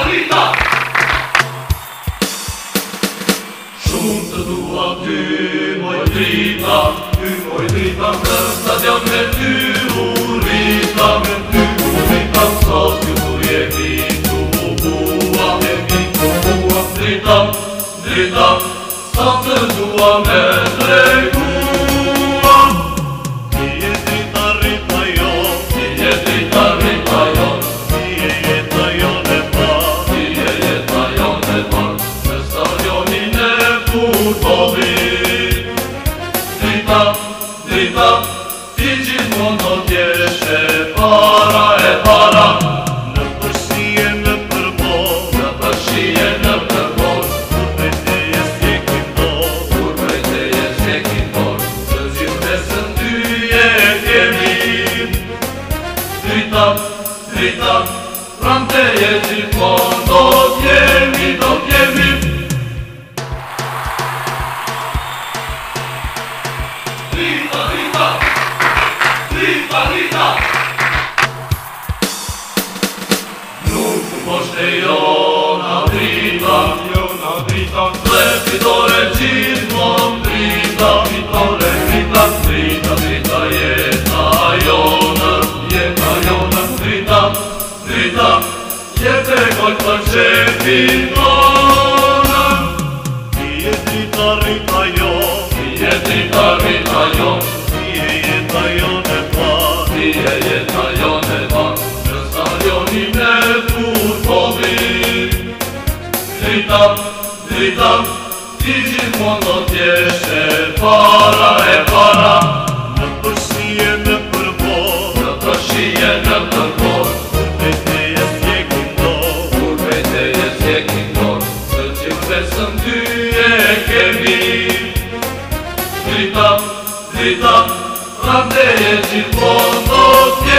Rita Shumë të dua ty, moj Rita Ty, moj Rita, në stadion me ty U Rita, me ty, u Rita Sa ty u je vitu, u bua Me vitu, u bua Rita, Rita Sa të dua me tregu ta Ti gjithmon do t'jeshe para e para Në përshie në përbon Në përshie në përbon Kur prej të jesë t'je kipon Kur prej të jesë t'je kipon Të gjithme së e t'jemi Trita, trita Pram të jetë e para Do t'jemi, do t'jemi fitore gjithmon brita Fitore, frita, frita, frita jeta jona Jeta jona, frita, frita Jete kojt për që fitona Si e frita rita jo Si e frita rita jo Si e jeta jone pa Si e jeta jone pa Nësa joni me kur po vi Frita, mund do Para e para Në përshie në përbo Në përshie në përbo Urbejte e zjekin dor Urbejte e zjekin dor Së që pesën ty e kemi Drita, drita Rande e gjithë mund